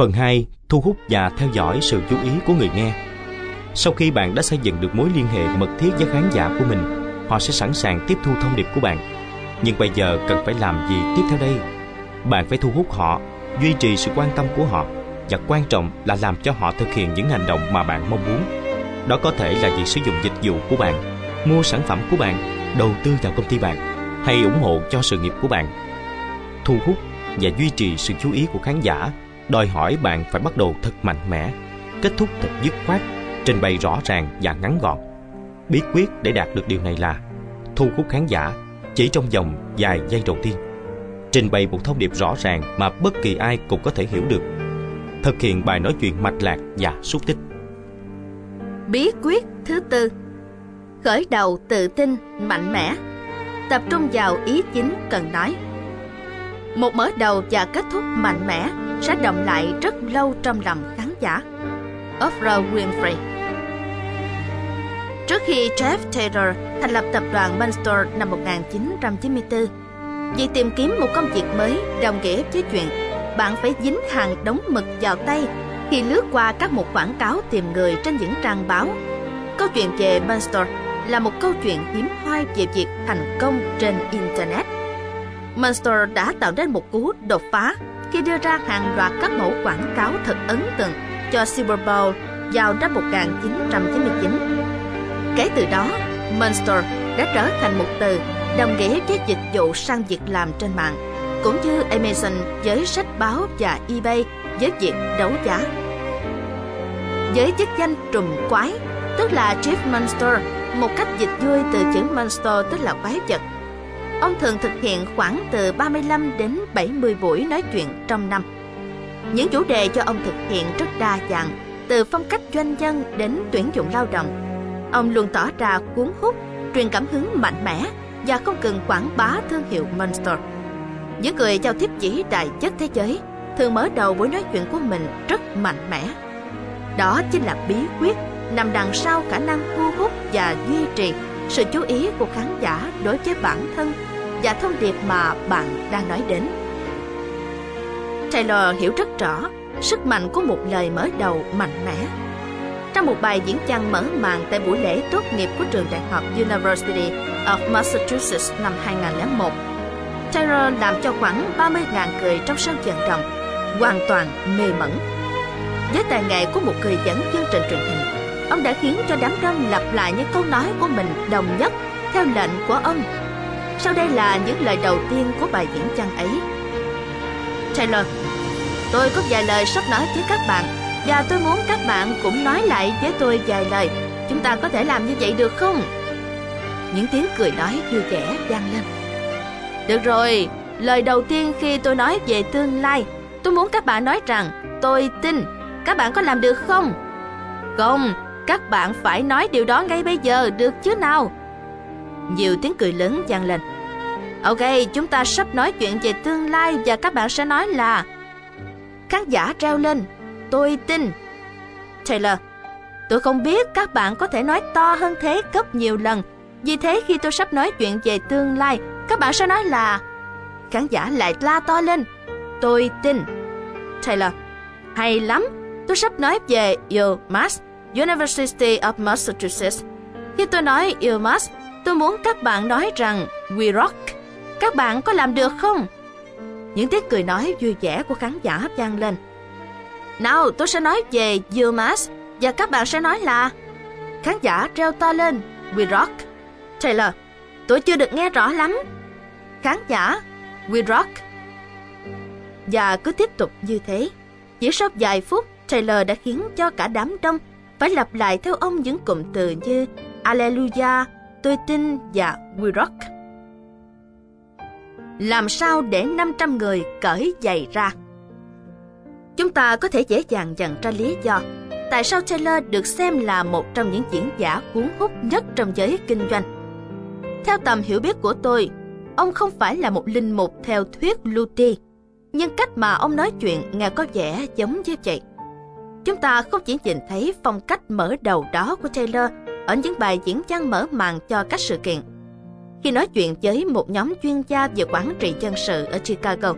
Phần 2 thu hút và theo dõi sự chú ý của người nghe. Sau khi bạn đã xây dựng được mối liên hệ mật thiết với khán giả của mình, họ sẽ sẵn sàng tiếp thu thông điệp của bạn. Nhưng bây giờ cần phải làm gì tiếp theo đây? Bạn phải thu hút họ, duy trì sự quan tâm của họ và quan trọng là làm cho họ thực hiện những hành động mà bạn mong muốn. Đó có thể là việc sử dụng dịch vụ của bạn, mua sản phẩm của bạn, đầu tư vào công ty bạn hay ủng hộ cho sự nghiệp của bạn. Thu hút và duy trì sự chú ý của khán giả đòi hỏi bạn phải bắt đầu thật mạnh mẽ, kết thúc thật dứt khoát, trình bày rõ ràng và ngắn gọn. Bí quyết để đạt được điều này là thu hút khán giả chỉ trong vòng vài giây đầu tiên. Trình bày một thông điệp rõ ràng mà bất kỳ ai cũng có thể hiểu được. Thực hiện bài nói chuyện mạch lạc và xúc tích. Bí quyết thứ tư Khởi đầu tự tin, mạnh mẽ Tập trung vào ý chính cần nói một mở đầu và kết thúc mạnh mẽ sẽ động lại rất lâu trong lòng khán giả. Oprah Winfrey Trước khi Jeff Taylor thành lập tập đoàn Monster năm 1994, vì tìm kiếm một công việc mới đồng nghĩa với chuyện bạn phải dính hàng đống mực vào tay khi lướt qua các một quảng cáo tìm người trên những trang báo. Câu chuyện về Monster là một câu chuyện hiếm hoi về việc thành công trên Internet. Monster đã tạo nên một cú đột phá khi đưa ra hàng loạt các mẫu quảng cáo thật ấn tượng cho Super Bowl vào năm 1999. Kể từ đó, Monster đã trở thành một từ đồng nghĩa với dịch vụ sang việc làm trên mạng, cũng như Amazon với sách báo và eBay với việc đấu giá. Với chức danh trùm quái, tức là Chief Monster, một cách dịch vui từ chữ Monster tức là quái vật, Ông thường thực hiện khoảng từ 35 đến 70 buổi nói chuyện trong năm. Những chủ đề cho ông thực hiện rất đa dạng, từ phong cách doanh nhân đến tuyển dụng lao động. Ông luôn tỏ ra cuốn hút, truyền cảm hứng mạnh mẽ và không cần quảng bá thương hiệu Monster. Những người giao tiếp chỉ đại chất thế giới thường mở đầu buổi nói chuyện của mình rất mạnh mẽ. Đó chính là bí quyết nằm đằng sau khả năng thu hút và duy trì sự chú ý của khán giả đối với bản thân và thông điệp mà bạn đang nói đến. Taylor hiểu rất rõ sức mạnh của một lời mở đầu mạnh mẽ. Trong một bài diễn văn mở màn tại buổi lễ tốt nghiệp của trường đại học University of Massachusetts năm 2001, Taylor làm cho khoảng 30.000 người trong sân vận động hoàn toàn mê mẩn. Với tài nghệ của một người dẫn chương trình truyền hình, ông đã khiến cho đám đông lặp lại những câu nói của mình đồng nhất theo lệnh của ông sau đây là những lời đầu tiên của bài diễn văn ấy. Taylor, tôi có vài lời sắp nói với các bạn và tôi muốn các bạn cũng nói lại với tôi vài lời. Chúng ta có thể làm như vậy được không? Những tiếng cười nói vui vẻ vang lên. Được rồi, lời đầu tiên khi tôi nói về tương lai, tôi muốn các bạn nói rằng tôi tin. Các bạn có làm được không? Không, các bạn phải nói điều đó ngay bây giờ, được chứ nào? Nhiều tiếng cười lớn vang lên. Ok, chúng ta sắp nói chuyện về tương lai và các bạn sẽ nói là Khán giả treo lên, tôi tin. Taylor, tôi không biết các bạn có thể nói to hơn thế gấp nhiều lần. Vì thế khi tôi sắp nói chuyện về tương lai, các bạn sẽ nói là Khán giả lại la to lên, tôi tin. Taylor, hay lắm, tôi sắp nói về UMass, University of Massachusetts. Khi tôi nói UMass, tôi muốn các bạn nói rằng We Rock. Các bạn có làm được không? Những tiếng cười nói vui vẻ của khán giả vang lên. Nào, tôi sẽ nói về UMass và các bạn sẽ nói là Khán giả treo to lên We Rock. Taylor, tôi chưa được nghe rõ lắm. Khán giả We Rock. Và cứ tiếp tục như thế. Chỉ sau vài phút, Taylor đã khiến cho cả đám đông phải lặp lại theo ông những cụm từ như Alleluia, tôi tin và We Rock. Làm sao để 500 người cởi giày ra? Chúng ta có thể dễ dàng nhận ra lý do tại sao Taylor được xem là một trong những diễn giả cuốn hút nhất trong giới kinh doanh. Theo tầm hiểu biết của tôi, ông không phải là một linh mục theo thuyết Luthi, nhưng cách mà ông nói chuyện nghe có vẻ giống như vậy. Chúng ta không chỉ nhìn thấy phong cách mở đầu đó của Taylor ở những bài diễn văn mở màn cho các sự kiện. Khi nói chuyện với một nhóm chuyên gia về quản trị dân sự ở Chicago,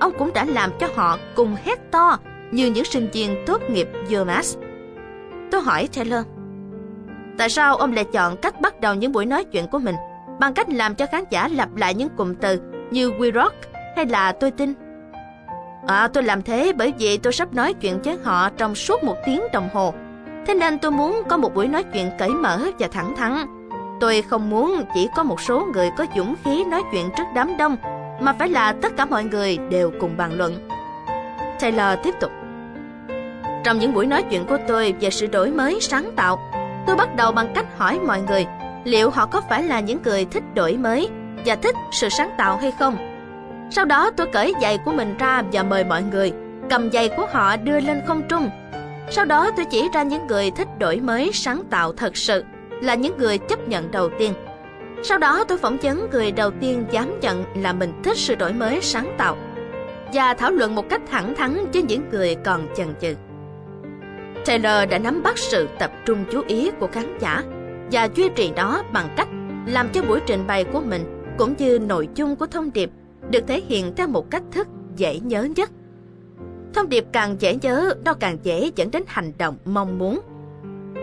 ông cũng đã làm cho họ cùng hét to như những sinh viên tốt nghiệp UMass. Tôi hỏi Taylor, tại sao ông lại chọn cách bắt đầu những buổi nói chuyện của mình bằng cách làm cho khán giả lặp lại những cụm từ như We Rock hay là Tôi tin? À, tôi làm thế bởi vì tôi sắp nói chuyện với họ trong suốt một tiếng đồng hồ. Thế nên tôi muốn có một buổi nói chuyện cởi mở và thẳng thắn. Tôi không muốn chỉ có một số người có dũng khí nói chuyện trước đám đông, mà phải là tất cả mọi người đều cùng bàn luận. Taylor tiếp tục. Trong những buổi nói chuyện của tôi về sự đổi mới sáng tạo, tôi bắt đầu bằng cách hỏi mọi người liệu họ có phải là những người thích đổi mới và thích sự sáng tạo hay không. Sau đó tôi cởi giày của mình ra và mời mọi người, cầm giày của họ đưa lên không trung. Sau đó tôi chỉ ra những người thích đổi mới sáng tạo thật sự, là những người chấp nhận đầu tiên. Sau đó tôi phỏng vấn người đầu tiên dám nhận là mình thích sự đổi mới sáng tạo và thảo luận một cách thẳng thắn với những người còn chần chừ. Taylor đã nắm bắt sự tập trung chú ý của khán giả và duy trì nó bằng cách làm cho buổi trình bày của mình cũng như nội dung của thông điệp được thể hiện theo một cách thức dễ nhớ nhất. Thông điệp càng dễ nhớ, nó càng dễ dẫn đến hành động mong muốn.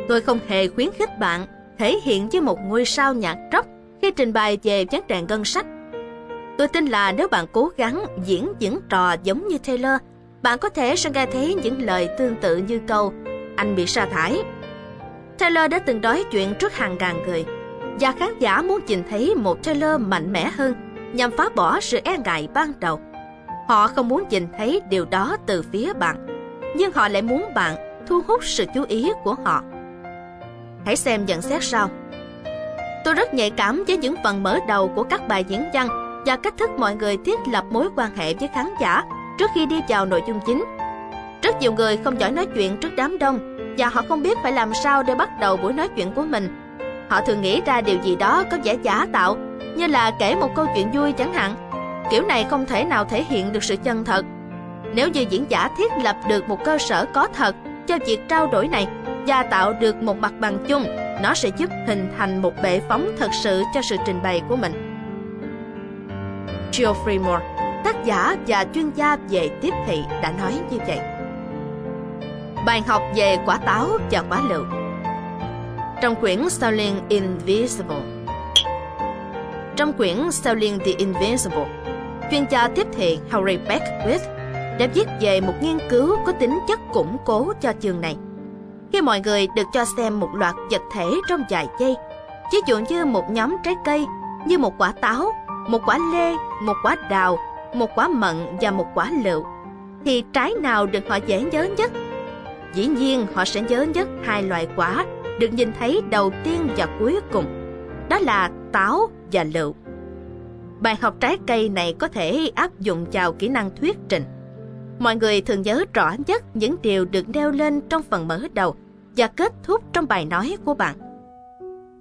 Tôi không hề khuyến khích bạn thể hiện như một ngôi sao nhạc rock khi trình bày về vấn đề ngân sách. Tôi tin là nếu bạn cố gắng diễn những trò giống như Taylor, bạn có thể sẽ nghe thấy những lời tương tự như câu anh bị sa thải. Taylor đã từng nói chuyện trước hàng ngàn người và khán giả muốn nhìn thấy một Taylor mạnh mẽ hơn nhằm phá bỏ sự e ngại ban đầu. Họ không muốn nhìn thấy điều đó từ phía bạn, nhưng họ lại muốn bạn thu hút sự chú ý của họ. Hãy xem nhận xét sau. Tôi rất nhạy cảm với những phần mở đầu của các bài diễn văn và cách thức mọi người thiết lập mối quan hệ với khán giả trước khi đi vào nội dung chính. Rất nhiều người không giỏi nói chuyện trước đám đông và họ không biết phải làm sao để bắt đầu buổi nói chuyện của mình. Họ thường nghĩ ra điều gì đó có vẻ giả tạo, như là kể một câu chuyện vui chẳng hạn. Kiểu này không thể nào thể hiện được sự chân thật. Nếu như diễn giả thiết lập được một cơ sở có thật cho việc trao đổi này và tạo được một mặt bằng chung, nó sẽ giúp hình thành một bệ phóng thật sự cho sự trình bày của mình. Geoffrey Moore, tác giả và chuyên gia về tiếp thị đã nói như vậy. Bài học về quả táo và quả lựu Trong quyển Selling Invisible trong quyển Selling the Invincible, chuyên gia tiếp thị Harry Beckwith đã viết về một nghiên cứu có tính chất củng cố cho chương này. Khi mọi người được cho xem một loạt vật thể trong vài giây, ví dụ như một nhóm trái cây, như một quả táo, một quả lê, một quả đào, một quả mận và một quả lựu, thì trái nào được họ dễ nhớ nhất? Dĩ nhiên họ sẽ nhớ nhất hai loại quả được nhìn thấy đầu tiên và cuối cùng, đó là táo và lựu. Bài học trái cây này có thể áp dụng vào kỹ năng thuyết trình. Mọi người thường nhớ rõ nhất những điều được nêu lên trong phần mở đầu và kết thúc trong bài nói của bạn.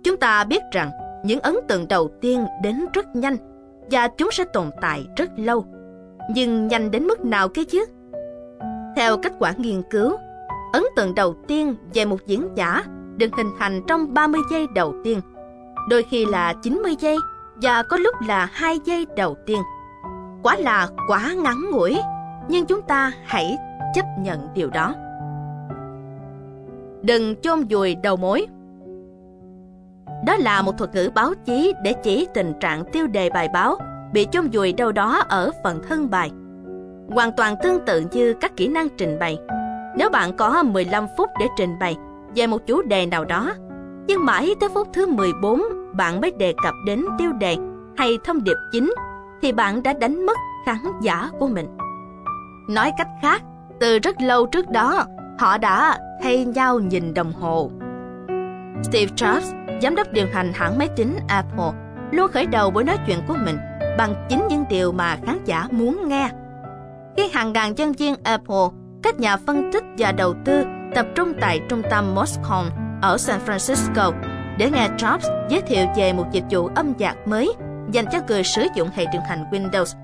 Chúng ta biết rằng những ấn tượng đầu tiên đến rất nhanh và chúng sẽ tồn tại rất lâu. Nhưng nhanh đến mức nào kia chứ? Theo kết quả nghiên cứu, ấn tượng đầu tiên về một diễn giả được hình thành trong 30 giây đầu tiên, đôi khi là 90 giây và có lúc là 2 giây đầu tiên. Quá là quá ngắn ngủi, nhưng chúng ta hãy chấp nhận điều đó. Đừng chôn vùi đầu mối. Đó là một thuật ngữ báo chí để chỉ tình trạng tiêu đề bài báo bị chôn vùi đâu đó ở phần thân bài. Hoàn toàn tương tự như các kỹ năng trình bày. Nếu bạn có 15 phút để trình bày về một chủ đề nào đó, nhưng mãi tới phút thứ 14 bạn mới đề cập đến tiêu đề hay thông điệp chính, thì bạn đã đánh mất khán giả của mình. Nói cách khác, từ rất lâu trước đó, họ đã thay nhau nhìn đồng hồ. Steve Jobs, giám đốc điều hành hãng máy tính Apple, luôn khởi đầu buổi nói chuyện của mình bằng chính những điều mà khán giả muốn nghe. Khi hàng ngàn nhân viên Apple, các nhà phân tích và đầu tư tập trung tại trung tâm Moscone ở San Francisco để nghe Jobs giới thiệu về một dịch vụ âm nhạc mới dành cho người sử dụng hệ điều hành Windows,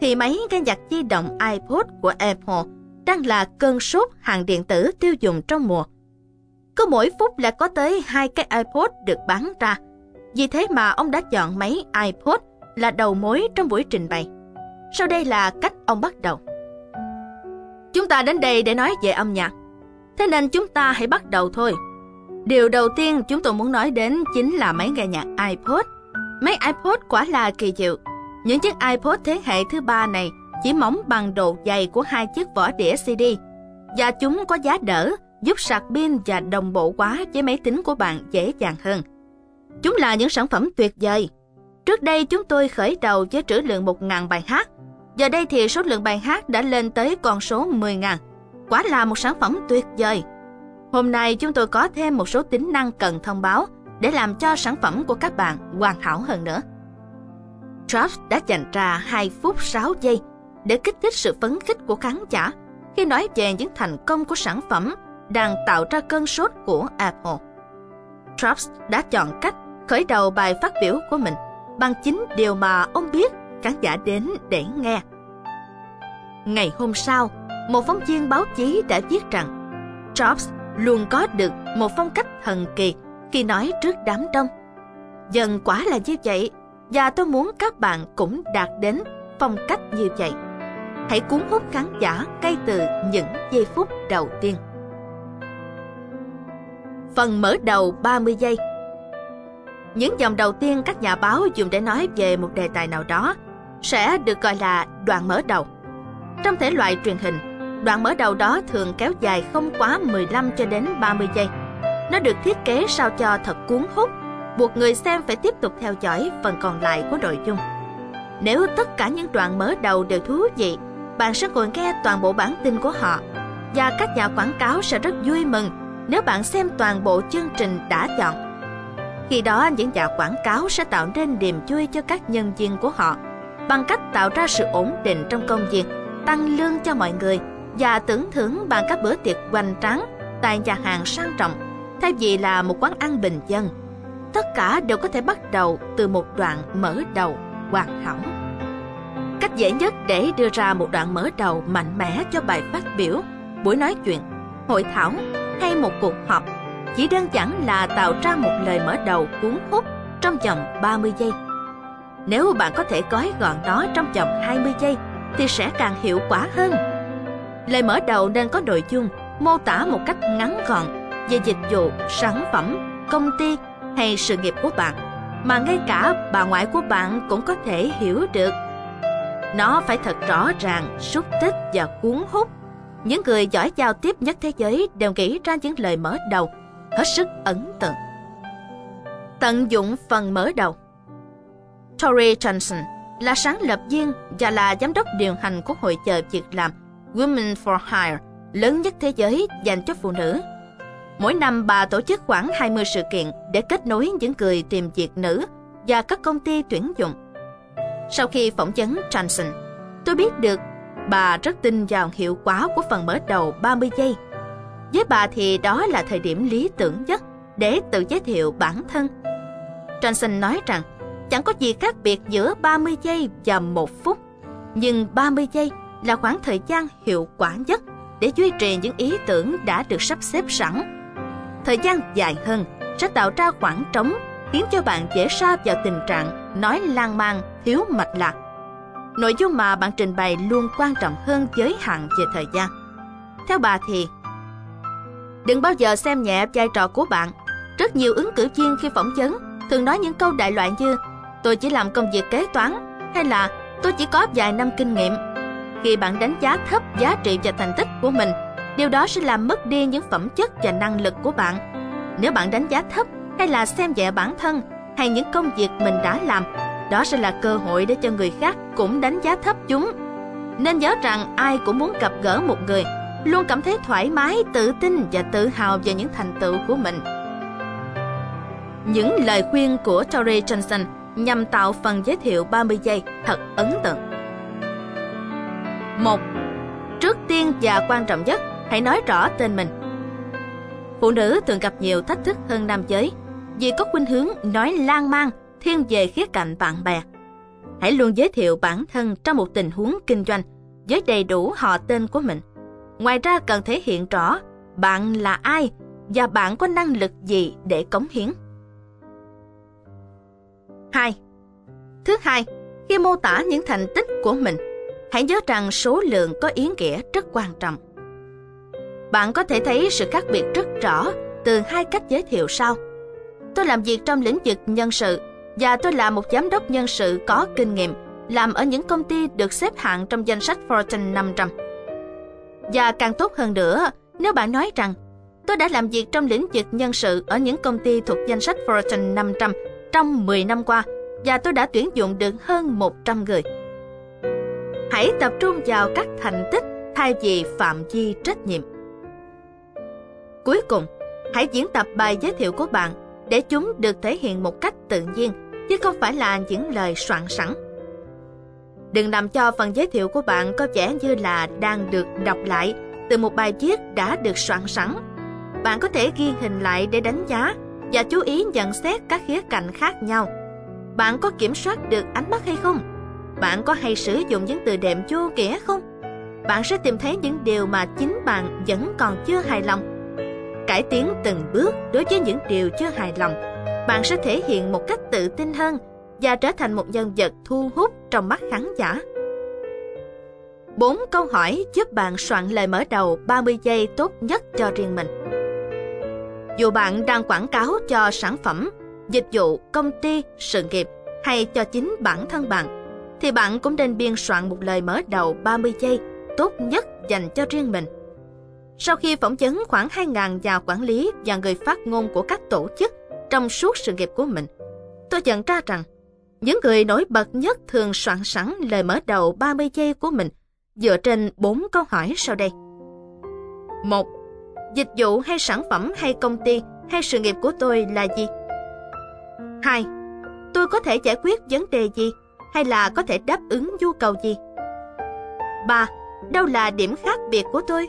thì máy nghe nhạc di động iPod của Apple đang là cơn sốt hàng điện tử tiêu dùng trong mùa. Cứ mỗi phút là có tới hai cái iPod được bán ra. Vì thế mà ông đã chọn máy iPod là đầu mối trong buổi trình bày. Sau đây là cách ông bắt đầu. Chúng ta đến đây để nói về âm nhạc. Thế nên chúng ta hãy bắt đầu thôi. Điều đầu tiên chúng tôi muốn nói đến chính là máy nghe nhạc iPod. Máy iPod quả là kỳ diệu. Những chiếc iPod thế hệ thứ ba này chỉ mỏng bằng độ dày của hai chiếc vỏ đĩa CD và chúng có giá đỡ, giúp sạc pin và đồng bộ quá với máy tính của bạn dễ dàng hơn. Chúng là những sản phẩm tuyệt vời. Trước đây chúng tôi khởi đầu với trữ lượng 1.000 bài hát. Giờ đây thì số lượng bài hát đã lên tới con số 10.000. Quả là một sản phẩm tuyệt vời. Hôm nay chúng tôi có thêm một số tính năng cần thông báo để làm cho sản phẩm của các bạn hoàn hảo hơn nữa. Traps đã dành ra 2 phút 6 giây để kích thích sự phấn khích của khán giả khi nói về những thành công của sản phẩm đang tạo ra cơn sốt của Apple. Traps đã chọn cách khởi đầu bài phát biểu của mình bằng chính điều mà ông biết khán giả đến để nghe. Ngày hôm sau, một phóng viên báo chí đã viết rằng Jobs luôn có được một phong cách thần kỳ khi nói trước đám đông. Dần quả là như vậy, và tôi muốn các bạn cũng đạt đến phong cách như vậy. Hãy cuốn hút khán giả ngay từ những giây phút đầu tiên. Phần mở đầu 30 giây Những dòng đầu tiên các nhà báo dùng để nói về một đề tài nào đó sẽ được gọi là đoạn mở đầu. Trong thể loại truyền hình, đoạn mở đầu đó thường kéo dài không quá 15 cho đến 30 giây. Nó được thiết kế sao cho thật cuốn hút, buộc người xem phải tiếp tục theo dõi phần còn lại của nội dung. Nếu tất cả những đoạn mở đầu đều thú vị, bạn sẽ ngồi nghe toàn bộ bản tin của họ. Và các nhà quảng cáo sẽ rất vui mừng nếu bạn xem toàn bộ chương trình đã chọn. Khi đó những nhà quảng cáo sẽ tạo nên niềm vui cho các nhân viên của họ bằng cách tạo ra sự ổn định trong công việc, tăng lương cho mọi người và tưởng thưởng bằng các bữa tiệc hoành tráng tại nhà hàng sang trọng thay vì là một quán ăn bình dân. Tất cả đều có thể bắt đầu từ một đoạn mở đầu hoàn hảo. Cách dễ nhất để đưa ra một đoạn mở đầu mạnh mẽ cho bài phát biểu, buổi nói chuyện, hội thảo hay một cuộc họp chỉ đơn giản là tạo ra một lời mở đầu cuốn hút trong vòng 30 giây. Nếu bạn có thể gói gọn nó trong vòng 20 giây thì sẽ càng hiệu quả hơn. Lời mở đầu nên có nội dung mô tả một cách ngắn gọn về dịch vụ, sản phẩm, công ty hay sự nghiệp của bạn mà ngay cả bà ngoại của bạn cũng có thể hiểu được. Nó phải thật rõ ràng, xúc tích và cuốn hút. Những người giỏi giao tiếp nhất thế giới đều nghĩ ra những lời mở đầu hết sức ấn tượng. Tận dụng phần mở đầu Tori Johnson là sáng lập viên và là giám đốc điều hành của hội chợ việc làm Women for Hire lớn nhất thế giới dành cho phụ nữ. Mỗi năm bà tổ chức khoảng 20 sự kiện để kết nối những người tìm việc nữ và các công ty tuyển dụng. Sau khi phỏng vấn Johnson, tôi biết được bà rất tin vào hiệu quả của phần mở đầu 30 giây. Với bà thì đó là thời điểm lý tưởng nhất để tự giới thiệu bản thân. Johnson nói rằng chẳng có gì khác biệt giữa 30 giây và một phút, nhưng 30 giây là khoảng thời gian hiệu quả nhất để duy trì những ý tưởng đã được sắp xếp sẵn. Thời gian dài hơn sẽ tạo ra khoảng trống khiến cho bạn dễ sa vào tình trạng nói lan man, thiếu mạch lạc. Nội dung mà bạn trình bày luôn quan trọng hơn giới hạn về thời gian. Theo bà thì, đừng bao giờ xem nhẹ vai trò của bạn. Rất nhiều ứng cử viên khi phỏng vấn thường nói những câu đại loại như tôi chỉ làm công việc kế toán hay là tôi chỉ có vài năm kinh nghiệm khi bạn đánh giá thấp giá trị và thành tích của mình, điều đó sẽ làm mất đi những phẩm chất và năng lực của bạn. Nếu bạn đánh giá thấp hay là xem nhẹ bản thân hay những công việc mình đã làm, đó sẽ là cơ hội để cho người khác cũng đánh giá thấp chúng. Nên nhớ rằng ai cũng muốn gặp gỡ một người, luôn cảm thấy thoải mái, tự tin và tự hào về những thành tựu của mình. Những lời khuyên của Tori Johnson nhằm tạo phần giới thiệu 30 giây thật ấn tượng. 1. Trước tiên và quan trọng nhất, hãy nói rõ tên mình. Phụ nữ thường gặp nhiều thách thức hơn nam giới vì có khuynh hướng nói lan man thiên về khía cạnh bạn bè. Hãy luôn giới thiệu bản thân trong một tình huống kinh doanh với đầy đủ họ tên của mình. Ngoài ra cần thể hiện rõ bạn là ai và bạn có năng lực gì để cống hiến. 2. Thứ hai, khi mô tả những thành tích của mình, Hãy nhớ rằng số lượng có ý nghĩa rất quan trọng. Bạn có thể thấy sự khác biệt rất rõ từ hai cách giới thiệu sau. Tôi làm việc trong lĩnh vực nhân sự và tôi là một giám đốc nhân sự có kinh nghiệm làm ở những công ty được xếp hạng trong danh sách Fortune 500. Và càng tốt hơn nữa, nếu bạn nói rằng tôi đã làm việc trong lĩnh vực nhân sự ở những công ty thuộc danh sách Fortune 500 trong 10 năm qua và tôi đã tuyển dụng được hơn 100 người. Hãy tập trung vào các thành tích thay vì phạm vi trách nhiệm. Cuối cùng, hãy diễn tập bài giới thiệu của bạn để chúng được thể hiện một cách tự nhiên, chứ không phải là những lời soạn sẵn. Đừng làm cho phần giới thiệu của bạn có vẻ như là đang được đọc lại từ một bài viết đã được soạn sẵn. Bạn có thể ghi hình lại để đánh giá và chú ý nhận xét các khía cạnh khác nhau. Bạn có kiểm soát được ánh mắt hay không? Bạn có hay sử dụng những từ đệm vô nghĩa không? Bạn sẽ tìm thấy những điều mà chính bạn vẫn còn chưa hài lòng. Cải tiến từng bước đối với những điều chưa hài lòng. Bạn sẽ thể hiện một cách tự tin hơn và trở thành một nhân vật thu hút trong mắt khán giả. 4 câu hỏi giúp bạn soạn lời mở đầu 30 giây tốt nhất cho riêng mình. Dù bạn đang quảng cáo cho sản phẩm, dịch vụ, công ty, sự nghiệp hay cho chính bản thân bạn, thì bạn cũng nên biên soạn một lời mở đầu 30 giây tốt nhất dành cho riêng mình. Sau khi phỏng vấn khoảng 2.000 nhà quản lý và người phát ngôn của các tổ chức trong suốt sự nghiệp của mình, tôi nhận ra rằng những người nổi bật nhất thường soạn sẵn lời mở đầu 30 giây của mình dựa trên 4 câu hỏi sau đây. 1. Dịch vụ hay sản phẩm hay công ty hay sự nghiệp của tôi là gì? 2. Tôi có thể giải quyết vấn đề gì hay là có thể đáp ứng nhu cầu gì? 3. Đâu là điểm khác biệt của tôi?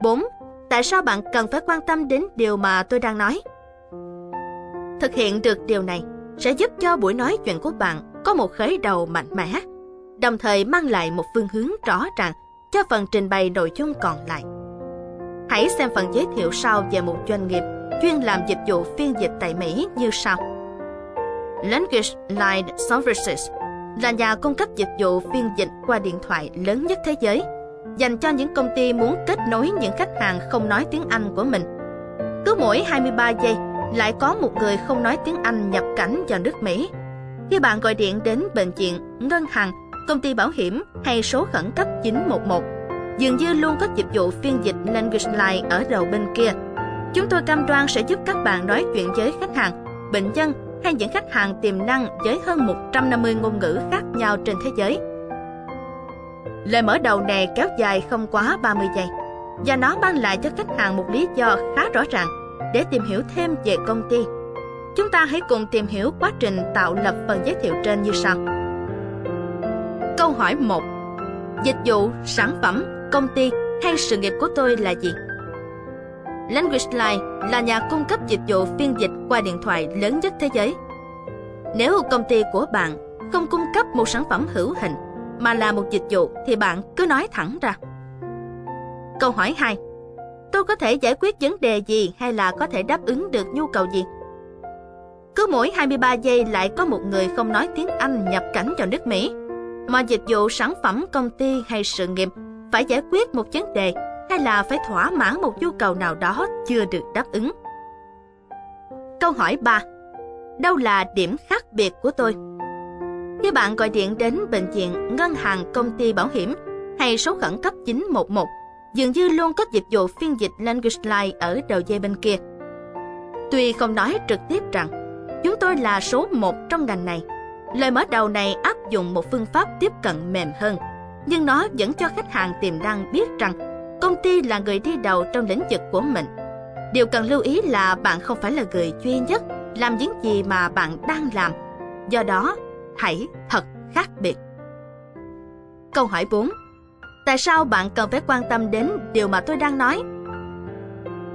4. Tại sao bạn cần phải quan tâm đến điều mà tôi đang nói? Thực hiện được điều này sẽ giúp cho buổi nói chuyện của bạn có một khởi đầu mạnh mẽ, đồng thời mang lại một phương hướng rõ ràng cho phần trình bày nội dung còn lại. Hãy xem phần giới thiệu sau về một doanh nghiệp chuyên làm dịch vụ phiên dịch tại Mỹ như sau. Language Line Services là nhà cung cấp dịch vụ phiên dịch qua điện thoại lớn nhất thế giới, dành cho những công ty muốn kết nối những khách hàng không nói tiếng Anh của mình. Cứ mỗi 23 giây, lại có một người không nói tiếng Anh nhập cảnh vào nước Mỹ. Khi bạn gọi điện đến bệnh viện, ngân hàng, công ty bảo hiểm hay số khẩn cấp 911, dường như luôn có dịch vụ phiên dịch Language Line ở đầu bên kia. Chúng tôi cam đoan sẽ giúp các bạn nói chuyện với khách hàng, bệnh nhân hay những khách hàng tiềm năng với hơn 150 ngôn ngữ khác nhau trên thế giới. Lời mở đầu này kéo dài không quá 30 giây và nó mang lại cho khách hàng một lý do khá rõ ràng để tìm hiểu thêm về công ty. Chúng ta hãy cùng tìm hiểu quá trình tạo lập phần giới thiệu trên như sau. Câu hỏi 1. Dịch vụ, sản phẩm, công ty hay sự nghiệp của tôi là gì? LanguageLine là nhà cung cấp dịch vụ phiên dịch qua điện thoại lớn nhất thế giới. Nếu công ty của bạn không cung cấp một sản phẩm hữu hình mà là một dịch vụ thì bạn cứ nói thẳng ra. Câu hỏi 2 tôi có thể giải quyết vấn đề gì hay là có thể đáp ứng được nhu cầu gì. Cứ mỗi 23 giây lại có một người không nói tiếng Anh nhập cảnh vào nước Mỹ. Mọi dịch vụ, sản phẩm, công ty hay sự nghiệp phải giải quyết một vấn đề hay là phải thỏa mãn một nhu cầu nào đó chưa được đáp ứng. Câu hỏi 3. Đâu là điểm khác biệt của tôi? Khi bạn gọi điện đến bệnh viện, ngân hàng, công ty bảo hiểm hay số khẩn cấp 911 dường như luôn có dịch vụ phiên dịch Language Line ở đầu dây bên kia. Tuy không nói trực tiếp rằng chúng tôi là số một trong ngành này, lời mở đầu này áp dụng một phương pháp tiếp cận mềm hơn, nhưng nó vẫn cho khách hàng tiềm năng biết rằng công ty là người đi đầu trong lĩnh vực của mình. Điều cần lưu ý là bạn không phải là người duy nhất làm những gì mà bạn đang làm. Do đó, hãy thật khác biệt. Câu hỏi 4 Tại sao bạn cần phải quan tâm đến điều mà tôi đang nói?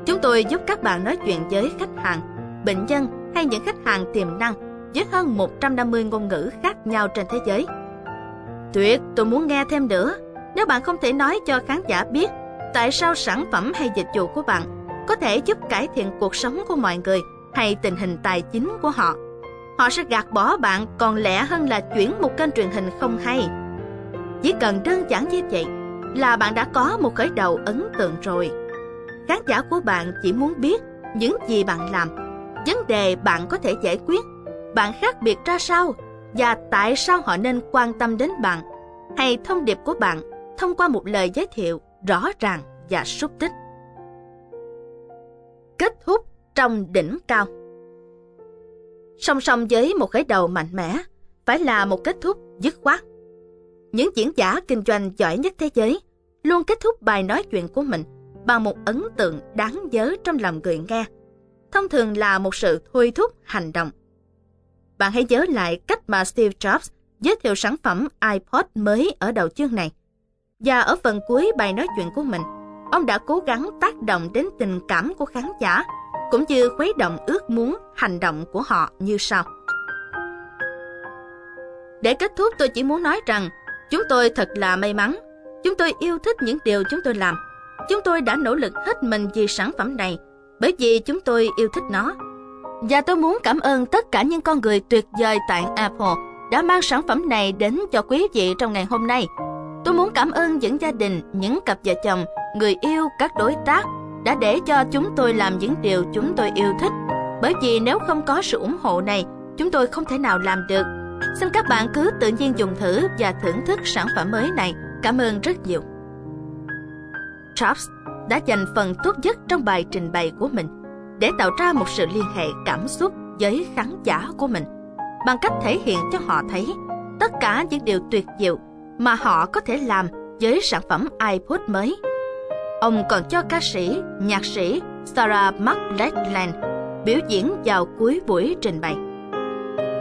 Chúng tôi giúp các bạn nói chuyện với khách hàng, bệnh nhân hay những khách hàng tiềm năng với hơn 150 ngôn ngữ khác nhau trên thế giới. Tuyệt, tôi muốn nghe thêm nữa. Nếu bạn không thể nói cho khán giả biết tại sao sản phẩm hay dịch vụ của bạn có thể giúp cải thiện cuộc sống của mọi người hay tình hình tài chính của họ, họ sẽ gạt bỏ bạn còn lẽ hơn là chuyển một kênh truyền hình không hay. Chỉ cần đơn giản như vậy là bạn đã có một khởi đầu ấn tượng rồi. Khán giả của bạn chỉ muốn biết những gì bạn làm, vấn đề bạn có thể giải quyết, bạn khác biệt ra sao và tại sao họ nên quan tâm đến bạn hay thông điệp của bạn thông qua một lời giới thiệu rõ ràng và xúc tích. Kết thúc trong đỉnh cao Song song với một khởi đầu mạnh mẽ, phải là một kết thúc dứt khoát. Những diễn giả kinh doanh giỏi nhất thế giới luôn kết thúc bài nói chuyện của mình bằng một ấn tượng đáng nhớ trong lòng người nghe. Thông thường là một sự thôi thúc hành động. Bạn hãy nhớ lại cách mà Steve Jobs giới thiệu sản phẩm iPod mới ở đầu chương này. Và ở phần cuối bài nói chuyện của mình, ông đã cố gắng tác động đến tình cảm của khán giả, cũng như khuấy động ước muốn hành động của họ như sau. Để kết thúc tôi chỉ muốn nói rằng, chúng tôi thật là may mắn. Chúng tôi yêu thích những điều chúng tôi làm. Chúng tôi đã nỗ lực hết mình vì sản phẩm này, bởi vì chúng tôi yêu thích nó. Và tôi muốn cảm ơn tất cả những con người tuyệt vời tại Apple đã mang sản phẩm này đến cho quý vị trong ngày hôm nay. Tôi muốn cảm ơn những gia đình, những cặp vợ chồng, người yêu, các đối tác đã để cho chúng tôi làm những điều chúng tôi yêu thích. Bởi vì nếu không có sự ủng hộ này, chúng tôi không thể nào làm được. Xin các bạn cứ tự nhiên dùng thử và thưởng thức sản phẩm mới này. Cảm ơn rất nhiều. Jobs đã dành phần tốt nhất trong bài trình bày của mình để tạo ra một sự liên hệ cảm xúc với khán giả của mình bằng cách thể hiện cho họ thấy tất cả những điều tuyệt diệu mà họ có thể làm với sản phẩm iPod mới. Ông còn cho ca sĩ, nhạc sĩ Sarah McLachlan biểu diễn vào cuối buổi trình bày.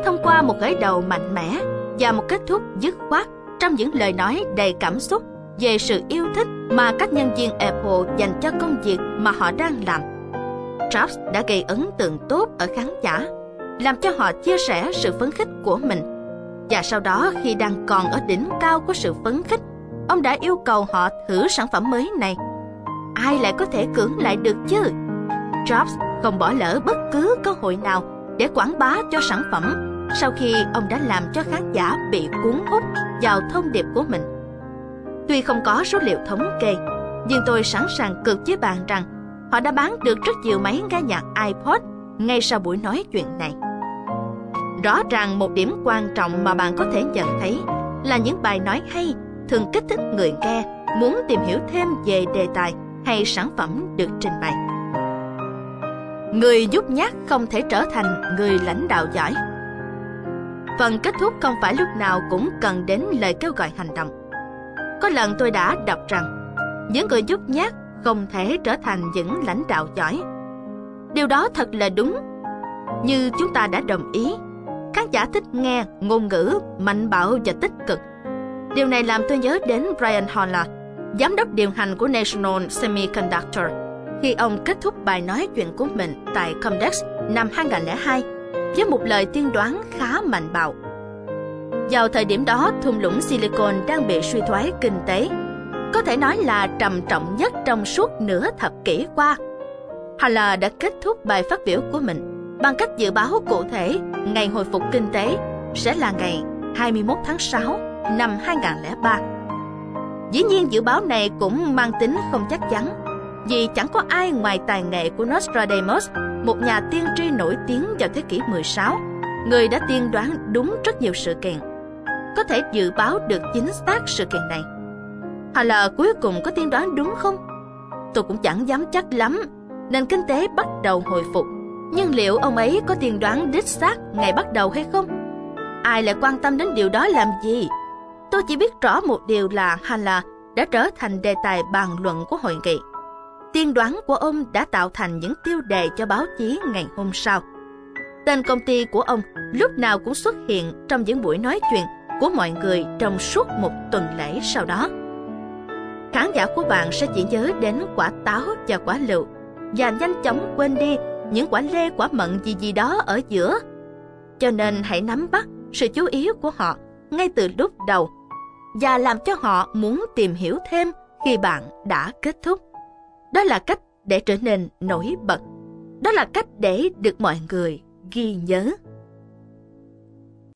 Thông qua một khởi đầu mạnh mẽ và một kết thúc dứt khoát trong những lời nói đầy cảm xúc về sự yêu thích mà các nhân viên Apple dành cho công việc mà họ đang làm. Jobs đã gây ấn tượng tốt ở khán giả làm cho họ chia sẻ sự phấn khích của mình. Và sau đó khi đang còn ở đỉnh cao của sự phấn khích, ông đã yêu cầu họ thử sản phẩm mới này. Ai lại có thể cưỡng lại được chứ? Jobs không bỏ lỡ bất cứ cơ hội nào để quảng bá cho sản phẩm sau khi ông đã làm cho khán giả bị cuốn hút vào thông điệp của mình. Tuy không có số liệu thống kê, nhưng tôi sẵn sàng cược với bạn rằng họ đã bán được rất nhiều máy nghe nhạc iPod ngay sau buổi nói chuyện này. Rõ ràng một điểm quan trọng mà bạn có thể nhận thấy là những bài nói hay thường kích thích người nghe, muốn tìm hiểu thêm về đề tài hay sản phẩm được trình bày. Người giúp nhát không thể trở thành người lãnh đạo giỏi. Phần kết thúc không phải lúc nào cũng cần đến lời kêu gọi hành động. Có lần tôi đã đọc rằng, những người giúp nhát không thể trở thành những lãnh đạo giỏi. Điều đó thật là đúng. Như chúng ta đã đồng ý khán giả thích nghe ngôn ngữ mạnh bạo và tích cực. Điều này làm tôi nhớ đến Brian Holler, giám đốc điều hành của National Semiconductor, khi ông kết thúc bài nói chuyện của mình tại Comdex năm 2002 với một lời tiên đoán khá mạnh bạo. Vào thời điểm đó, thung lũng Silicon đang bị suy thoái kinh tế, có thể nói là trầm trọng nhất trong suốt nửa thập kỷ qua. Haller đã kết thúc bài phát biểu của mình bằng cách dự báo cụ thể ngày hồi phục kinh tế sẽ là ngày 21 tháng 6 năm 2003. Dĩ nhiên dự báo này cũng mang tính không chắc chắn, vì chẳng có ai ngoài tài nghệ của Nostradamus, một nhà tiên tri nổi tiếng vào thế kỷ 16, người đã tiên đoán đúng rất nhiều sự kiện. Có thể dự báo được chính xác sự kiện này. Hoặc là cuối cùng có tiên đoán đúng không? Tôi cũng chẳng dám chắc lắm, nền kinh tế bắt đầu hồi phục nhưng liệu ông ấy có tiên đoán đích xác ngày bắt đầu hay không? Ai lại quan tâm đến điều đó làm gì? Tôi chỉ biết rõ một điều là Hala đã trở thành đề tài bàn luận của hội nghị. Tiên đoán của ông đã tạo thành những tiêu đề cho báo chí ngày hôm sau. Tên công ty của ông lúc nào cũng xuất hiện trong những buổi nói chuyện của mọi người trong suốt một tuần lễ sau đó. Khán giả của bạn sẽ chỉ nhớ đến quả táo và quả lựu và nhanh chóng quên đi những quả lê quả mận gì gì đó ở giữa. Cho nên hãy nắm bắt sự chú ý của họ ngay từ lúc đầu và làm cho họ muốn tìm hiểu thêm khi bạn đã kết thúc. Đó là cách để trở nên nổi bật. Đó là cách để được mọi người ghi nhớ.